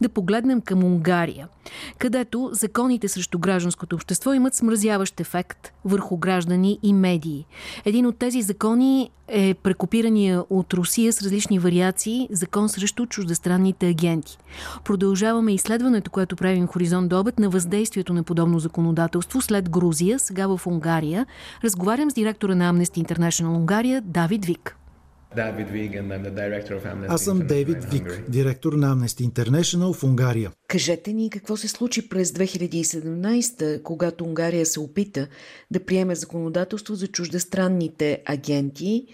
да погледнем към Унгария, където законите срещу гражданското общество имат смразяващ ефект върху граждани и медии. Един от тези закони е прекопирания от Русия с различни вариации закон срещу чуждестранните агенти. Продължаваме изследването, което правим Хоризонт до обед на въздействието на подобно законодателство след Грузия, сега в Унгария. Разговарям с директора на Amnesty International Унгария Давид Вик. Аз съм Дейвид Вик, директор на Amnesty International в Унгария. Кажете ни какво се случи през 2017, когато Унгария се опита да приеме законодателство за чуждестранните агенти,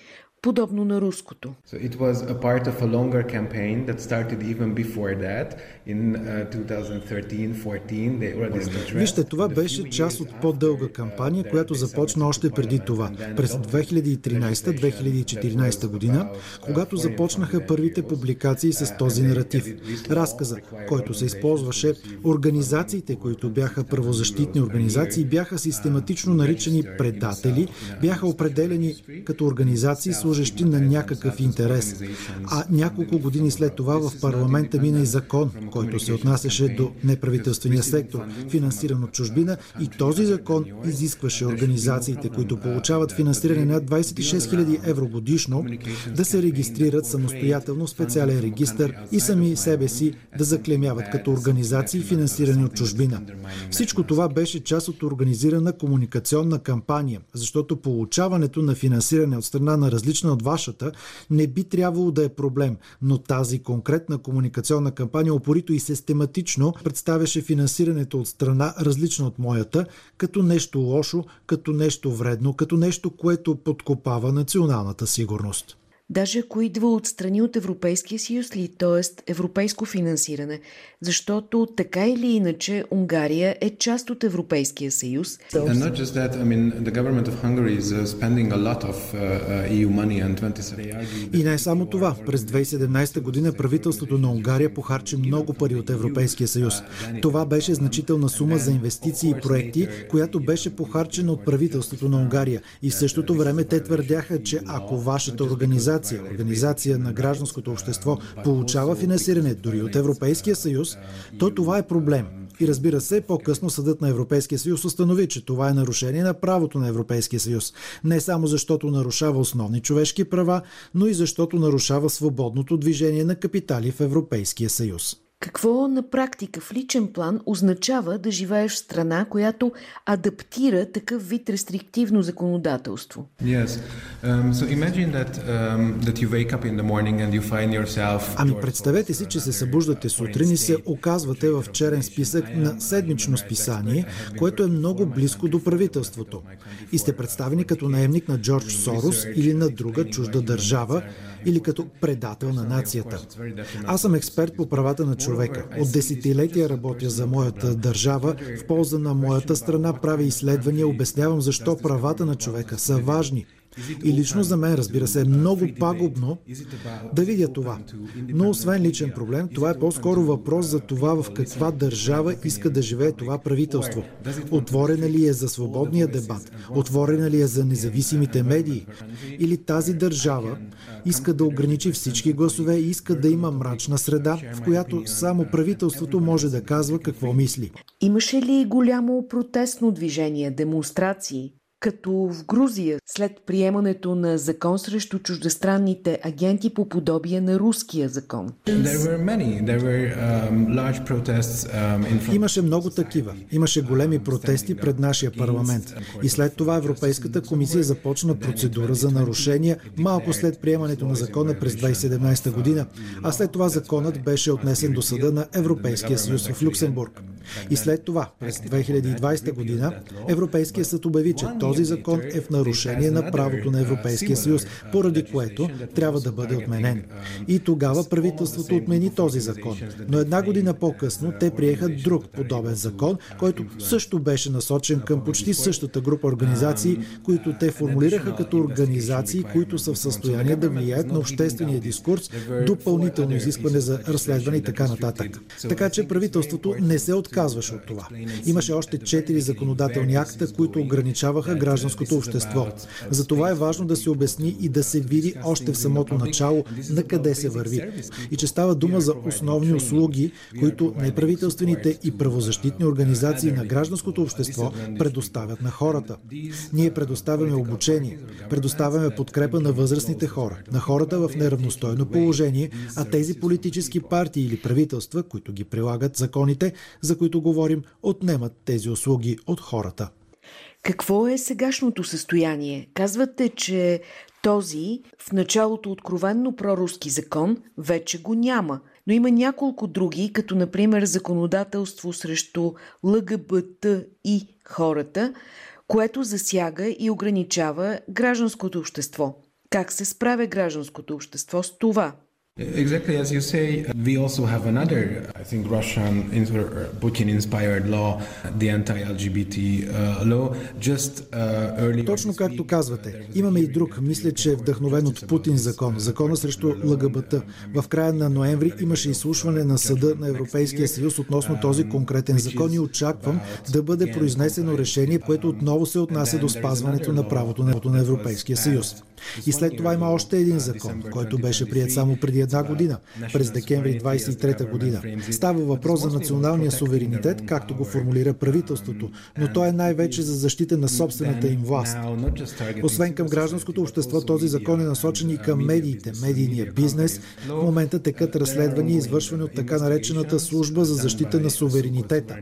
подобно на руското. So it was a part of a longer campaign that started even before that. In uh, 2013-14 they already Вижте, това беше част от по-дълга кампания, която започна още преди това. През 2013-2014 година, когато започнаха първите публикации с този наратив. Разказа, който се използваше, организациите, които бяха правозащитни организации, бяха систематично наричани предатели, бяха определени като организации с служещи на някакъв интерес. А няколко години след това в парламента мина и закон, който се отнасяше до неправителствения сектор, финансиран от чужбина и този закон изискваше организациите, които получават финансиране над 26 000 евро годишно, да се регистрират самостоятелно в специален регистр и сами себе си да заклемяват като организации, финансирани от чужбина. Всичко това беше част от организирана комуникационна кампания, защото получаването на финансиране от страна на различни различна от вашата, не би трябвало да е проблем. Но тази конкретна комуникационна кампания опорито и систематично представяше финансирането от страна различна от моята, като нещо лошо, като нещо вредно, като нещо, което подкопава националната сигурност даже ако идва от страни от Европейския съюз ли, т.е. европейско финансиране, защото така или иначе Унгария е част от Европейския съюз. Uh, uh, и не само това. През 2017 година правителството на Унгария похарчи много пари от Европейския съюз. Това беше значителна сума за инвестиции и проекти, която беше похарчена от правителството на Унгария. И в същото време те твърдяха, че ако вашата организация организация, организация на гражданското общество получава финансиране дори от Европейския съюз, то това е проблем. И разбира се, по-късно съдът на Европейския съюз установи, че това е нарушение на правото на Европейския съюз. Не само защото нарушава основни човешки права, но и защото нарушава свободното движение на капитали в Европейския съюз. Какво на практика в личен план означава да живееш в страна, която адаптира такъв вид рестриктивно законодателство? Ами представете си, че се събуждате сутрин и се оказвате в черен списък на седмично списание, което е много близко до правителството. И сте представени като наемник на Джордж Сорос или на друга чужда държава, или като предател на нацията. Аз съм експерт по правата на човека. От десетилетия работя за моята държава, в полза на моята страна правя изследвания, обяснявам защо правата на човека са важни. И лично за мен, разбира се, е много пагубно да видя това. Но освен личен проблем, това е по-скоро въпрос за това в каква държава иска да живее това правителство. Отворена ли е за свободния дебат? Отворена ли е за независимите медии? Или тази държава иска да ограничи всички гласове и иска да има мрачна среда, в която само правителството може да казва какво мисли? Имаше ли голямо протестно движение, демонстрации? Като в Грузия след приемането на закон срещу чуждестранните агенти по подобие на руския закон. Um, um, Имаше много такива. Имаше големи протести пред нашия парламент. И след това Европейската комисия започна процедура за нарушения малко след приемането на закона през 2017 година, а след това законът беше отнесен до съда на Европейския съюз в Люксембург. И след това, през 2020 година, Европейския съд обяви, че този закон е в нарушение на правото на Европейския съюз, поради което трябва да бъде отменен. И тогава правителството отмени този закон. Но една година по-късно те приеха друг подобен закон, който също беше насочен към почти същата група организации, които те формулираха като организации, които са в състояние да влияят на обществения дискурс, допълнително изискване за разследване и така нататък. Така че правителството не се отказва отказваше от това. Имаше още четири законодателни акта, които ограничаваха гражданското общество. Затова е важно да се обясни и да се види още в самото начало на къде се върви. И че става дума за основни услуги, които неправителствените и правозащитни организации на гражданското общество предоставят на хората. Ние предоставяме обучение, предоставяме подкрепа на възрастните хора, на хората в неравностойно положение, а тези политически партии или правителства, които ги прилагат законите, за които говорим, отнемат тези услуги от хората. Какво е сегашното състояние? Казвате, че този в началото откровенно проруски закон вече го няма, но има няколко други, като например законодателство срещу ЛГБТ и хората, което засяга и ограничава гражданското общество. Как се справя гражданското общество с това? Exactly as you say, we also have another, I think, Russian Putin-inspired law, the anti-LGBT uh, law. Just uh, early. Точно както казвате, имаме и друг, мисля, че е вдъхновен от Путин закон, закона срещу ЛГБТ. В края на ноември имаше изслушване на Съда на Европейския съюз относно този конкретен закон и очаквам да бъде произнесено решение, което отново се отнася до спазването на правото на Европейския съюз. И след това има още един закон, който беше прият само преди една година, през декември 23 година. Става въпрос за националния суверенитет, както го формулира правителството, но то е най-вече за защита на собствената им власт. Освен към гражданското общество, този закон е насочен и към медиите, медийния бизнес. В момента текат разследвания, извършвани от така наречената служба за защита на суверенитета.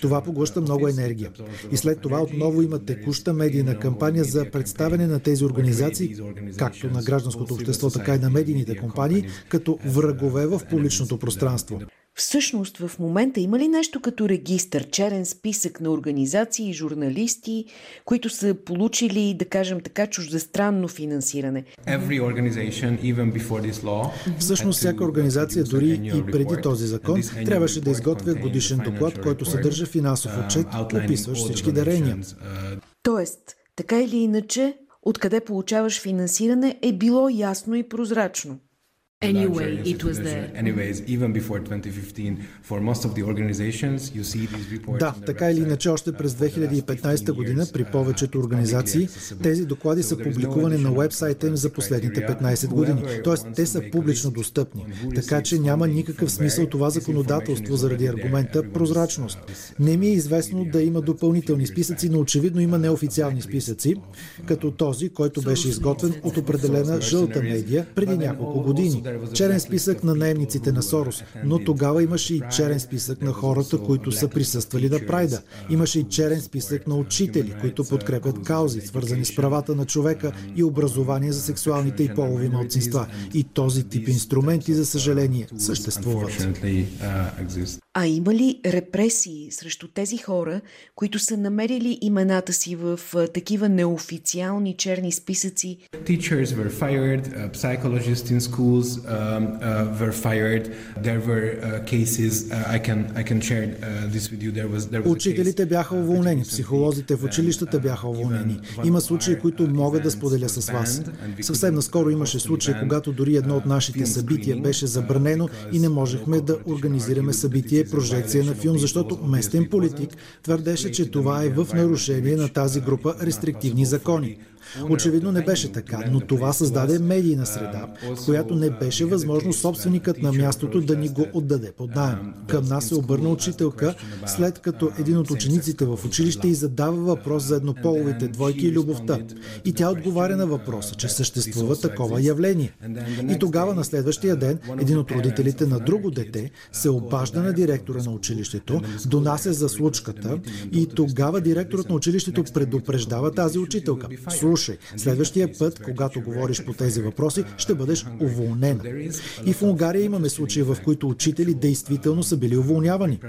Това поглъща много енергия. И след това отново има текуща медийна кампания за представяне на тези организации както на гражданското общество, така и на медийните компании, като врагове в публичното пространство. Всъщност в момента има ли нещо като регистър, черен списък на организации и журналисти, които са получили, да кажем така, чуждестранно финансиране? Всъщност всяка организация, дори и преди този закон, трябваше да изготвя годишен доклад, който съдържа финансов отчет, описващ всички дарения. Тоест, така или иначе, откъде получаваш финансиране, е било ясно и прозрачно. Anyway, it was there. Anyways, even before 2015, for most of the organizations, you see these reports. Да, така или иначе, още през 2015 година при повечето организации тези доклади са публикувани на вебсайта им за последните 15 години. Тоест, те са публично достъпни. Така че няма никакъв смисъл това законодателство заради аргумента прозрачност. Не ми е известно да има допълнителни списъци, но очевидно има неофициални списъци, като този, който беше изготвен от определена жълта медия преди няколко години черен списък на наемниците на Сорос, но тогава имаше и черен списък на хората, които са присъствали на Прайда. Имаше и черен списък на учители, които подкрепят каузи, свързани с правата на човека и образование за сексуалните и полови малцинства. И този тип инструменти, за съжаление, съществуват. А има ли репресии срещу тези хора, които са намерили имената си в такива неофициални черни списъци? Teachers were fired, uh, psychologists in schools um, uh, were fired. There were uh, cases, uh, I can I can share this with you. There was there was Учителите бяха уволнени, психолозите в училищата бяха уволнени. Има случаи, които мога да споделя с вас. Съвсем наскоро имаше случай, когато дори едно от нашите събития беше забранено и не можехме да организираме събитие прожекция на филм, защото местен политик твърдеше, че това е в нарушение на тази група рестриктивни закони. Очевидно не беше така, но това създаде медийна среда, в която не беше възможно собственикът на мястото да ни го отдаде под найем. Към нас се обърна учителка, след като един от учениците в училище и задава въпрос за еднополовите двойки и любовта. И тя отговаря на въпроса, че съществува такова явление. И тогава на следващия ден един от родителите на друго дете се обажда на директора на училището, донася за случката и тогава директорът на училището предупреждава тази учителка. Слушай, следващия път, когато говориш по тези въпроси, ще бъдеш уволнена. И в Унгария имаме случаи, в които учители действително са били уволнявани.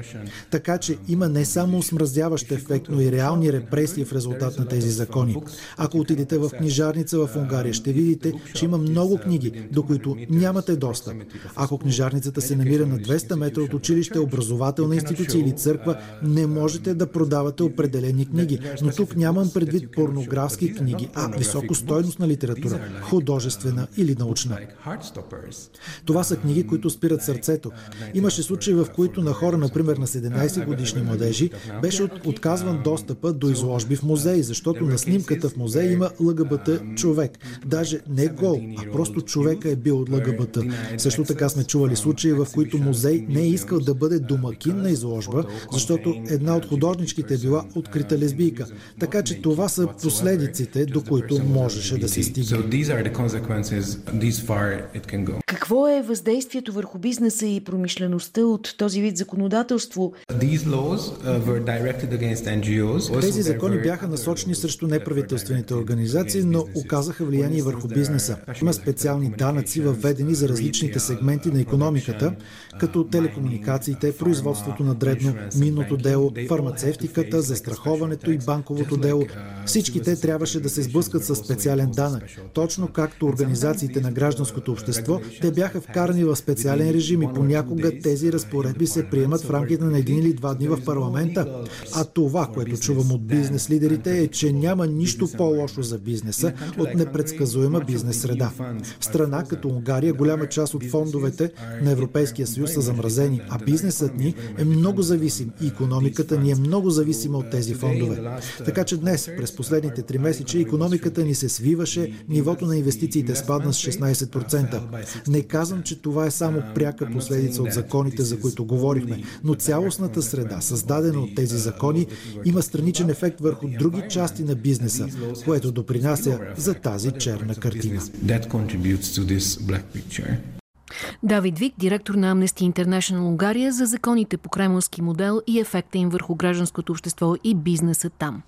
Така че има не само смразяващ ефект, но и реални репресии в резултат на тези закони. Ако отидете в книжарница в Унгария, ще видите, че има много книги, до които нямате достъп. Ако книжарницата се намира на 200 метра от училище, образователна институция или църква, не можете да продавате определени книги. Но тук нямам предвид порнографски книги, а високостойностна литература, художествена или научна. Това са книги, които спират сърцето. Имаше случаи, в които на хора, например на 17 годишни младежи, беше отказван достъпа до изложби в музеи, защото на снимката в музей има ЛГБТ човек. Даже не гол, а просто човека е бил от ЛГБТ. Също така сме чували случаи, в които музей не е искал да бъде домакин на изложба, защото една от художничките е била открита лесбийка. Така че това са последиците, до които можеше да се стигне. Какво е въздействието върху бизнеса и промишлеността от този вид законодателство? Uh, Тези закони бяха насочени срещу неправителствените организации, но оказаха влияние върху бизнеса. Има специални данъци, въведени за различните сегменти на економиката, като телекомуникациите, производството на дребно, минното дело, фармацевтиката, застраховането и банковото дело. Всички те трябваше да се сблъскат с специален данък. Точно както организациите на гражданското общество, те бяха вкарани в специален режим и понякога тези разпоредби се приемат в рамките на един или два дни в парламента. А това, което чувам от бизнес лидерите е, че няма нищо по-лошо за бизнеса от непредсказуема бизнес среда. В страна като Унгария голяма част от фондовете на Европейския съюз са замразени, а бизнесът ни е много зависим и економиката ни е много зависима от тези фондове. Така че днес, през последните три месеца, економиката ни се свиваше, нивото на инвестициите спадна с 16%. Не казвам, че това е само пряка последица от законите, за които говорихме, но цялостната среда, създадена от тези закони, има страничен ефект върху други части на бизнеса, което допринася за тази черна картина. Давид Вик, директор на Amnesty International Унгария за законите по кремлски модел и ефекта им върху гражданското общество и бизнеса там.